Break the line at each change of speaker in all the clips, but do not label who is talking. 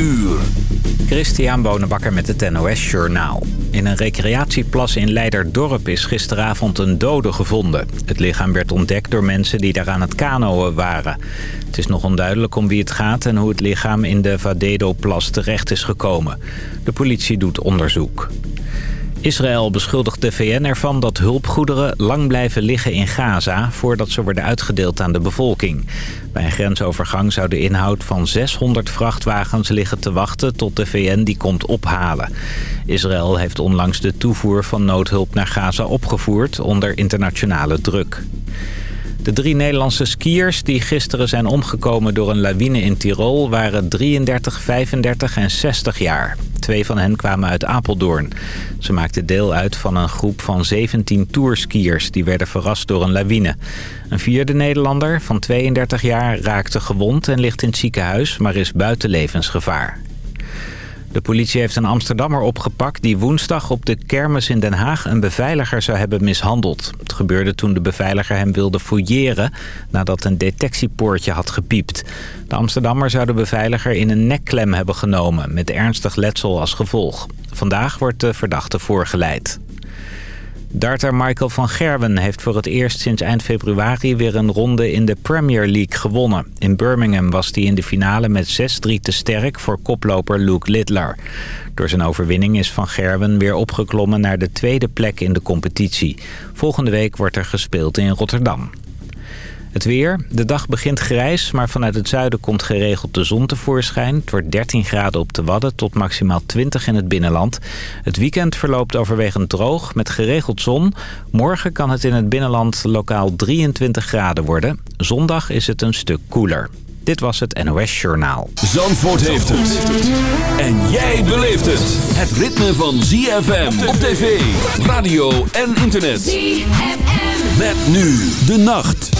uur.
Christian Bonenbakker met het NOS Journaal. In een recreatieplas in Leiderdorp is gisteravond een dode gevonden. Het lichaam werd ontdekt door mensen die daar aan het kanoën waren. Het is nog onduidelijk om wie het gaat en hoe het lichaam in de Vadedo-plas terecht is gekomen. De politie doet onderzoek. Israël beschuldigt de VN ervan dat hulpgoederen lang blijven liggen in Gaza... voordat ze worden uitgedeeld aan de bevolking. Bij een grensovergang zou de inhoud van 600 vrachtwagens liggen te wachten... tot de VN die komt ophalen. Israël heeft onlangs de toevoer van noodhulp naar Gaza opgevoerd onder internationale druk. De drie Nederlandse skiers die gisteren zijn omgekomen door een lawine in Tirol... waren 33, 35 en 60 jaar. Twee van hen kwamen uit Apeldoorn. Ze maakten deel uit van een groep van 17 tourskiers... die werden verrast door een lawine. Een vierde Nederlander van 32 jaar raakte gewond en ligt in het ziekenhuis... maar is buiten levensgevaar. De politie heeft een Amsterdammer opgepakt die woensdag op de kermis in Den Haag een beveiliger zou hebben mishandeld. Het gebeurde toen de beveiliger hem wilde fouilleren nadat een detectiepoortje had gepiept. De Amsterdammer zou de beveiliger in een nekklem hebben genomen met ernstig letsel als gevolg. Vandaag wordt de verdachte voorgeleid. Darter Michael van Gerwen heeft voor het eerst sinds eind februari weer een ronde in de Premier League gewonnen. In Birmingham was hij in de finale met 6-3 te sterk voor koploper Luke Littler. Door zijn overwinning is van Gerwen weer opgeklommen naar de tweede plek in de competitie. Volgende week wordt er gespeeld in Rotterdam. Het weer. De dag begint grijs, maar vanuit het zuiden komt geregeld de zon tevoorschijn. Het wordt 13 graden op de Wadden tot maximaal 20 in het binnenland. Het weekend verloopt overwegend droog met geregeld zon. Morgen kan het in het binnenland lokaal 23 graden worden. Zondag is het een stuk koeler. Dit was het NOS Journaal.
Zandvoort heeft het. En jij beleeft het. Het ritme van ZFM op tv, radio en internet. ZFM. Met nu de nacht.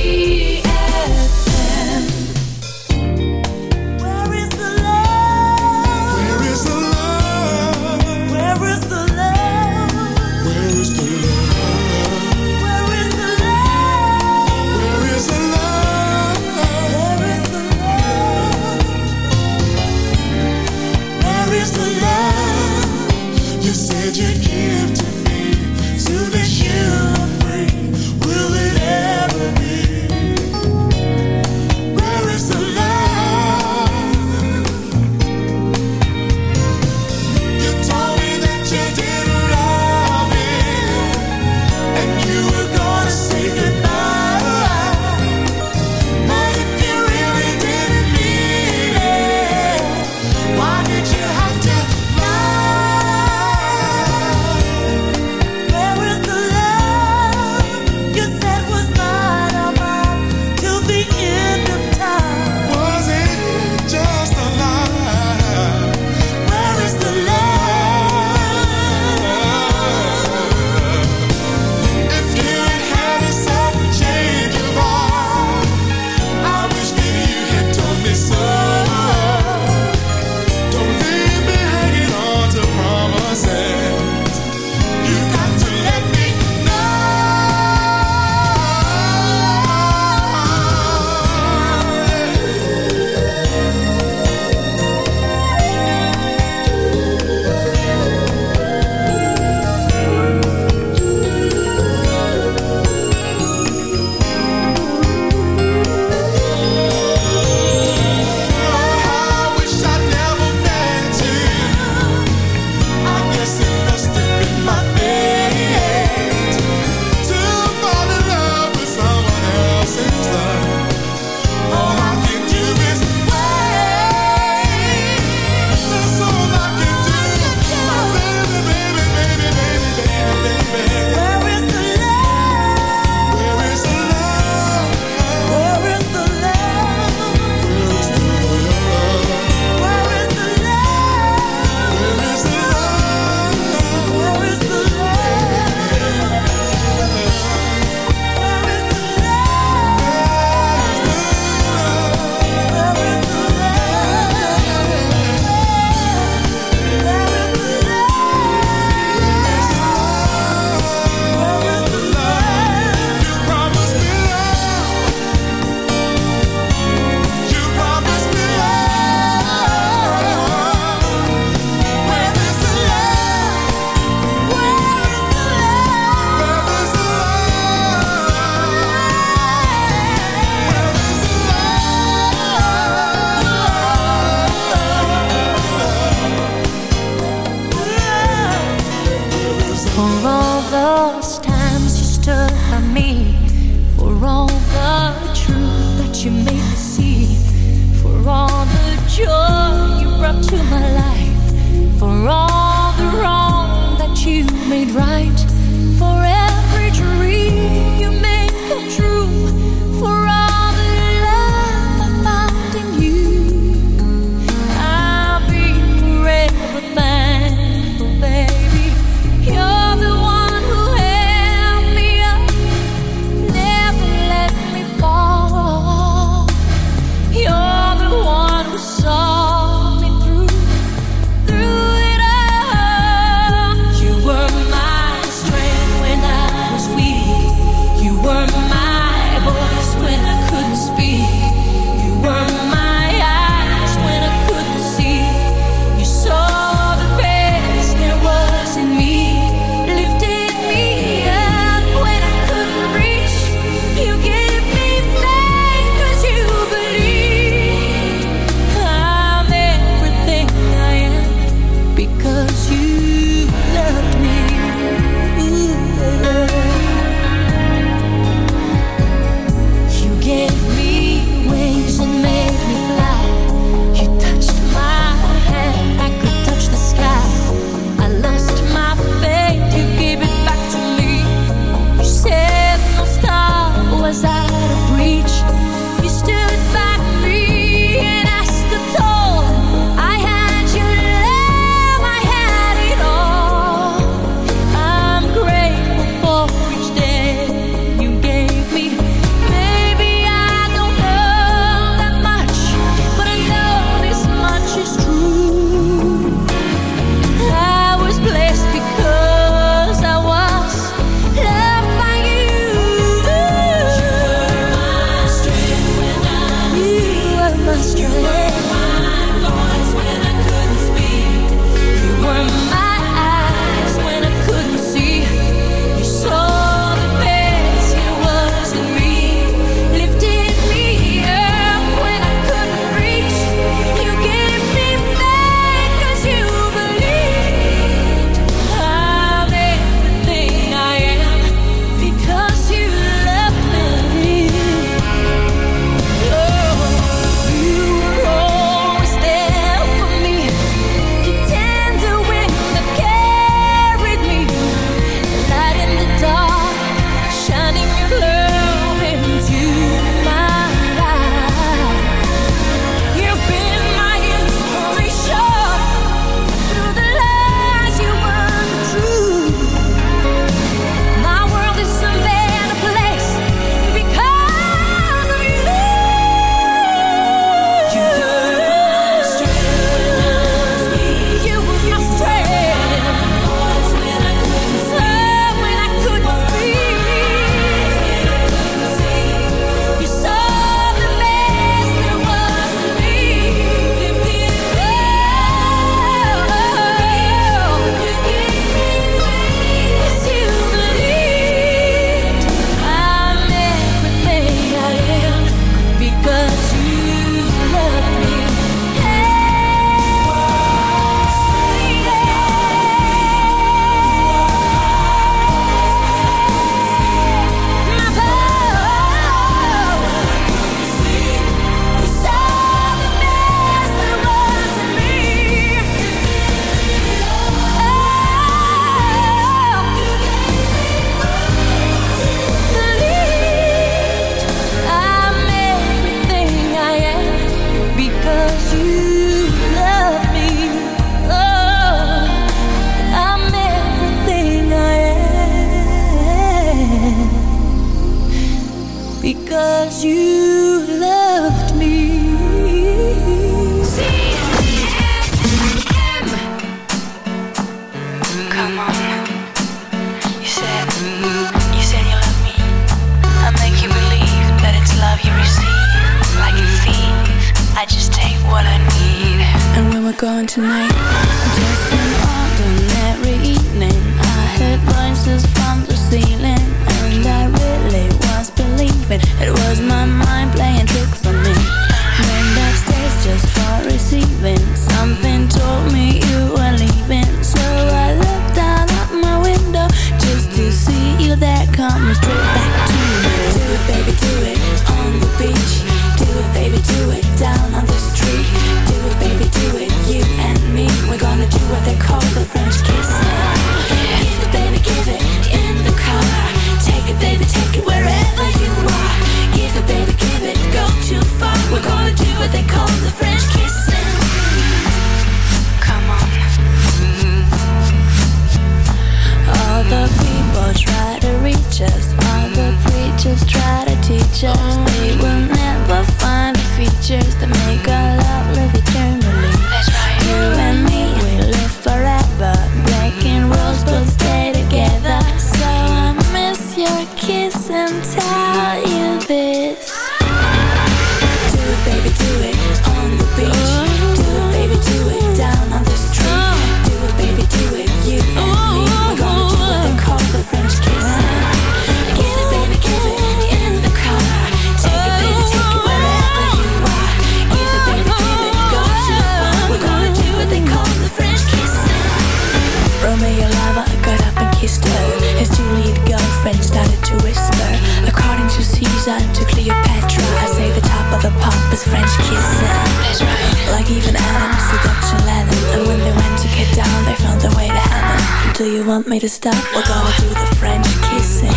stop. We're gonna do the French kissing.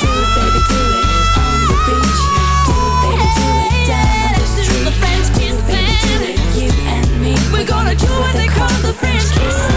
Do
it, baby, do it on the beach. Do it, baby, do it. Do. Do it,
you and me. We're gonna do what
they call the French kiss.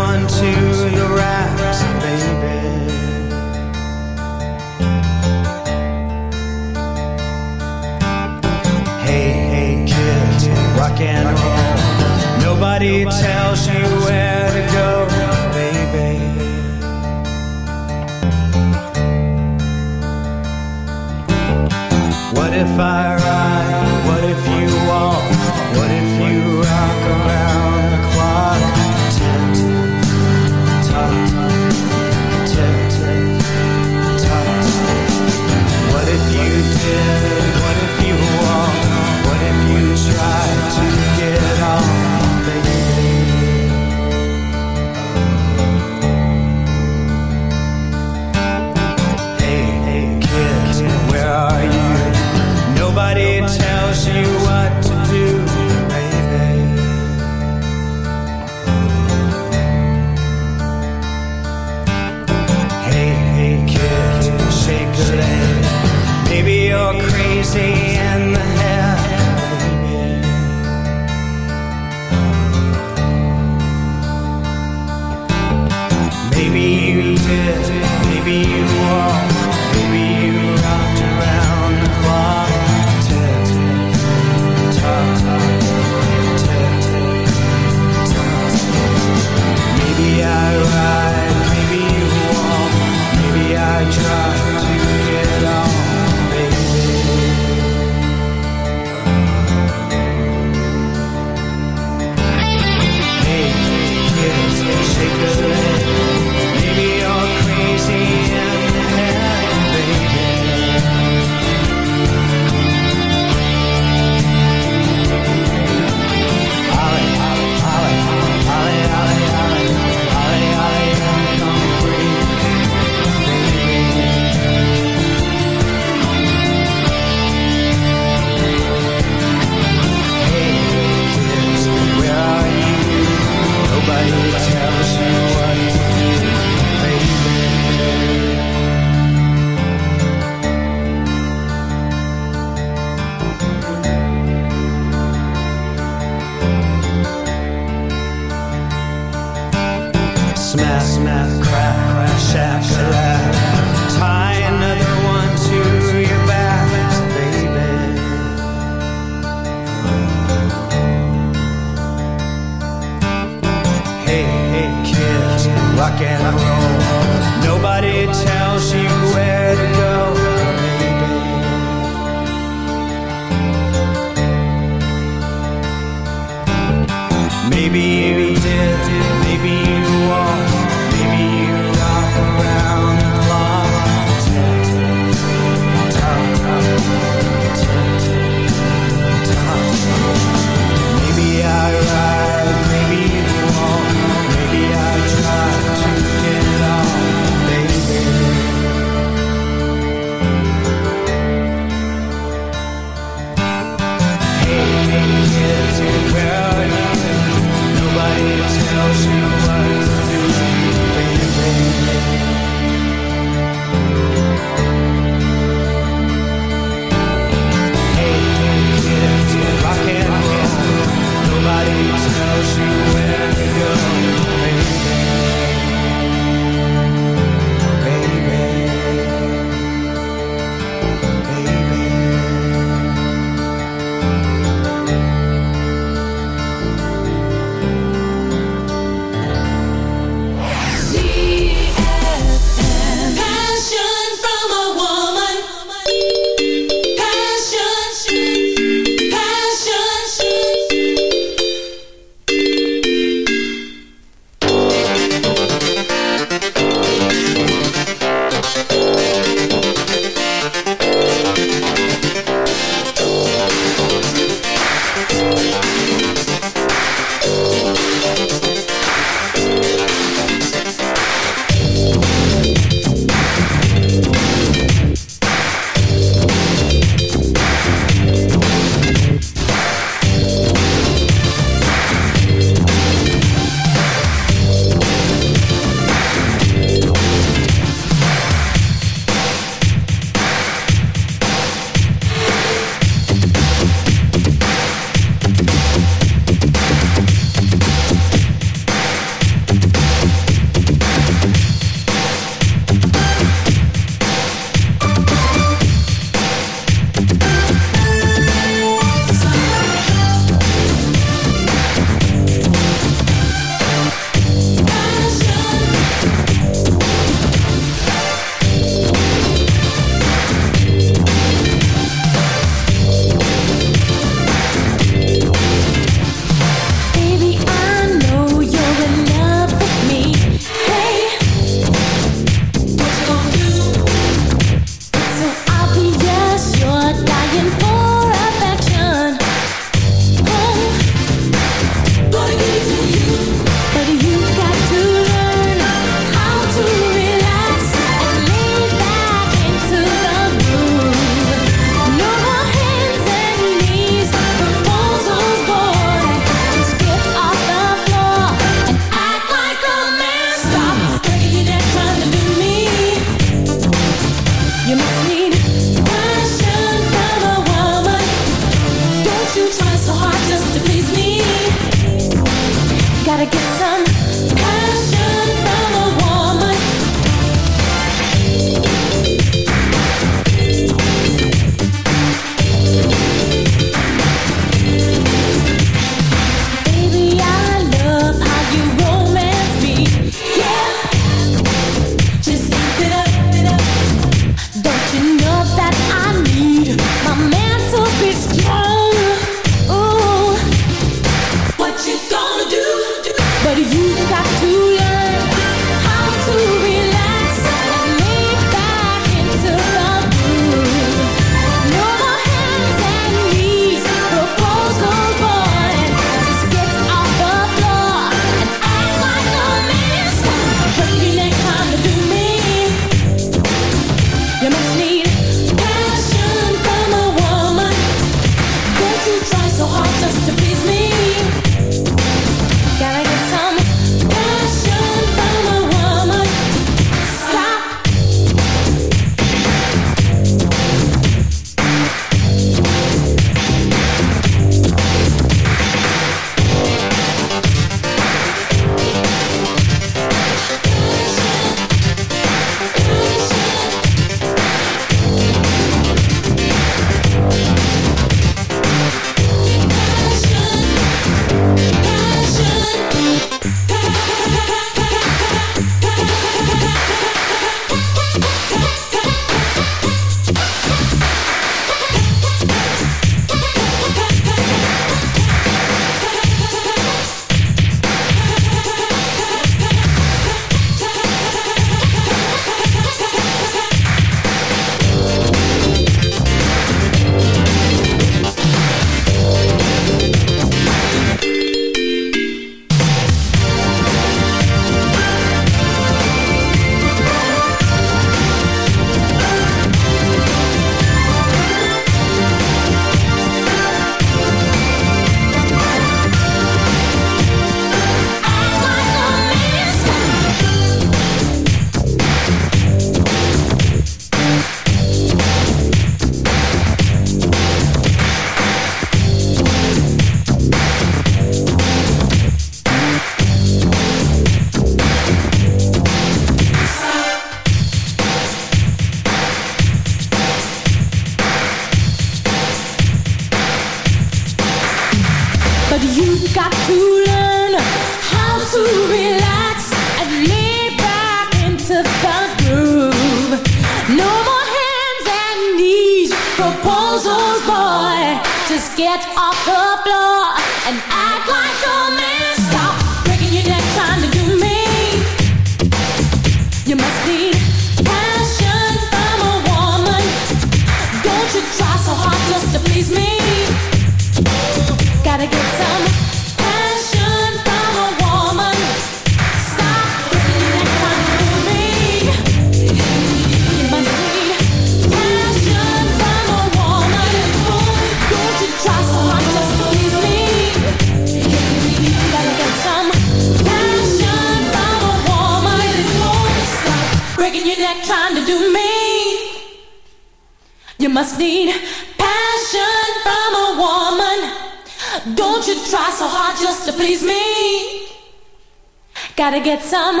Gotta get some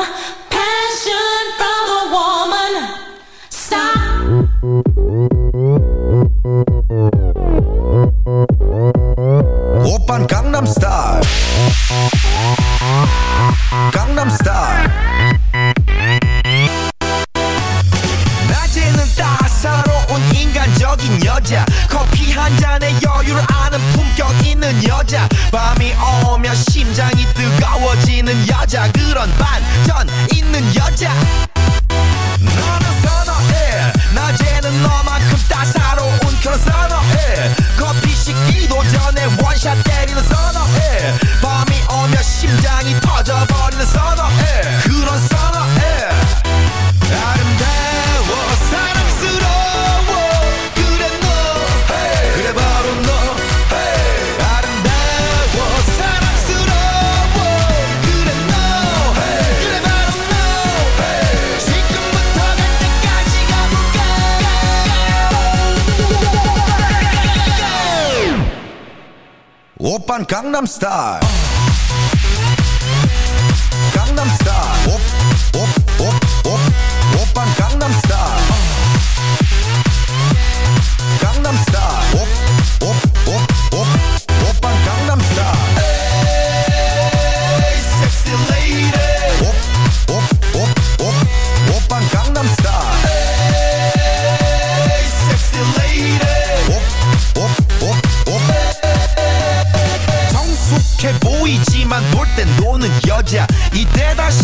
passion from a woman. Stop. Open Gangnam Style.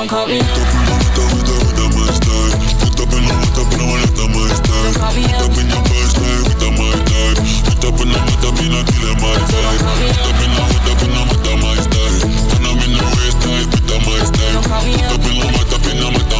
don't call me. Put up in the mata, put up in the mata, put up in your first name, put up my time. Put up in the mata, me not killing my vibe. Put up in the mata, put up in the in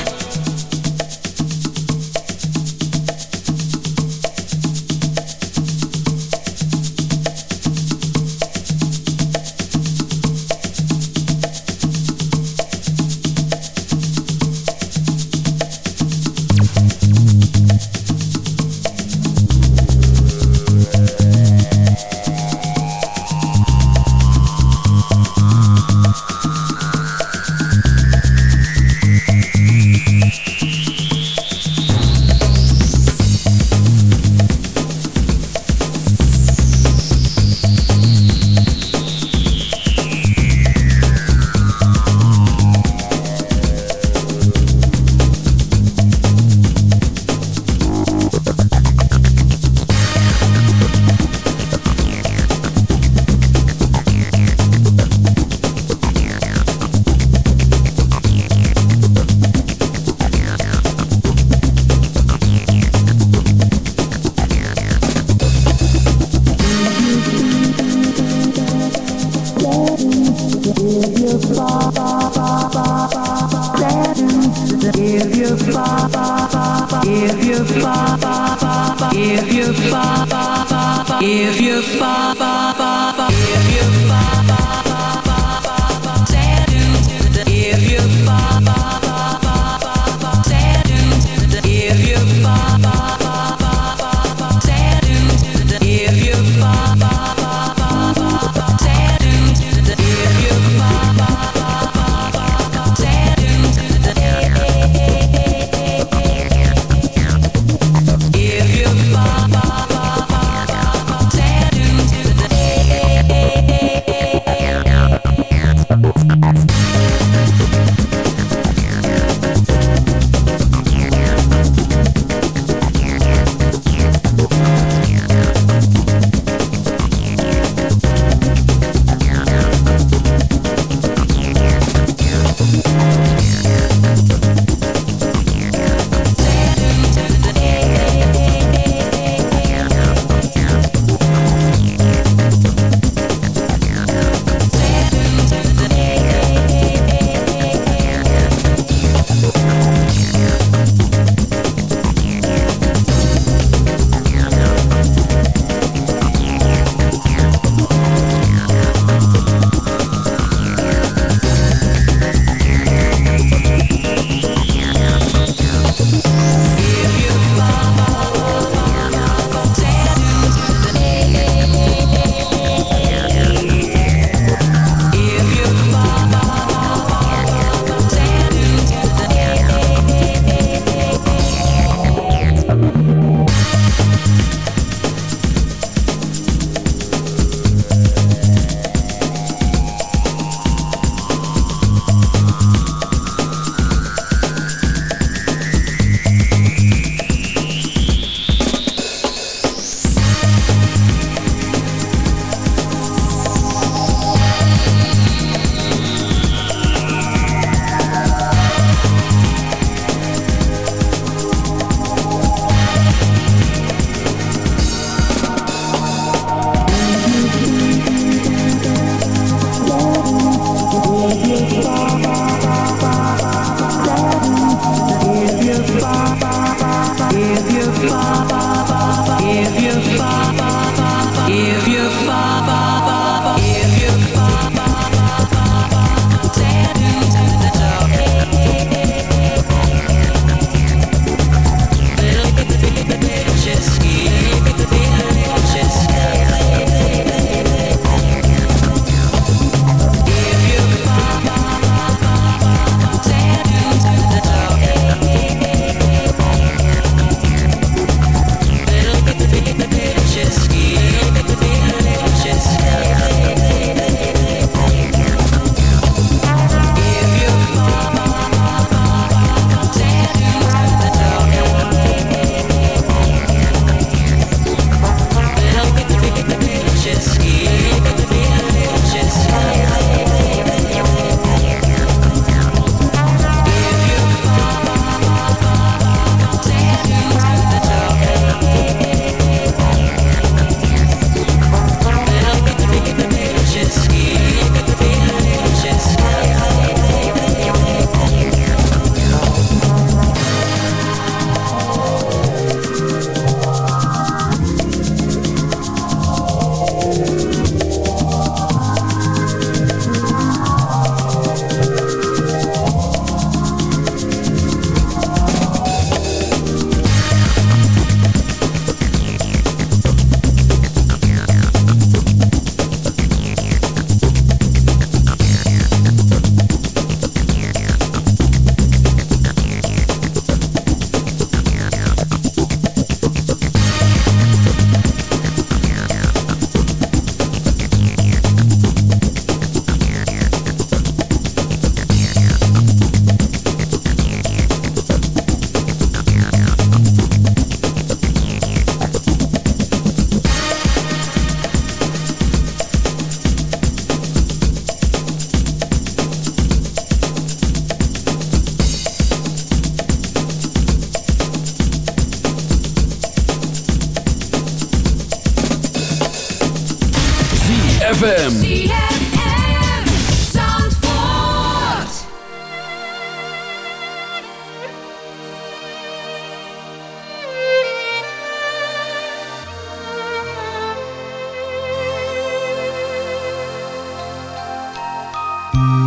ZFM.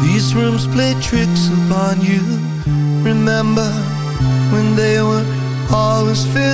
These rooms play tricks upon you. Remember when they were always filled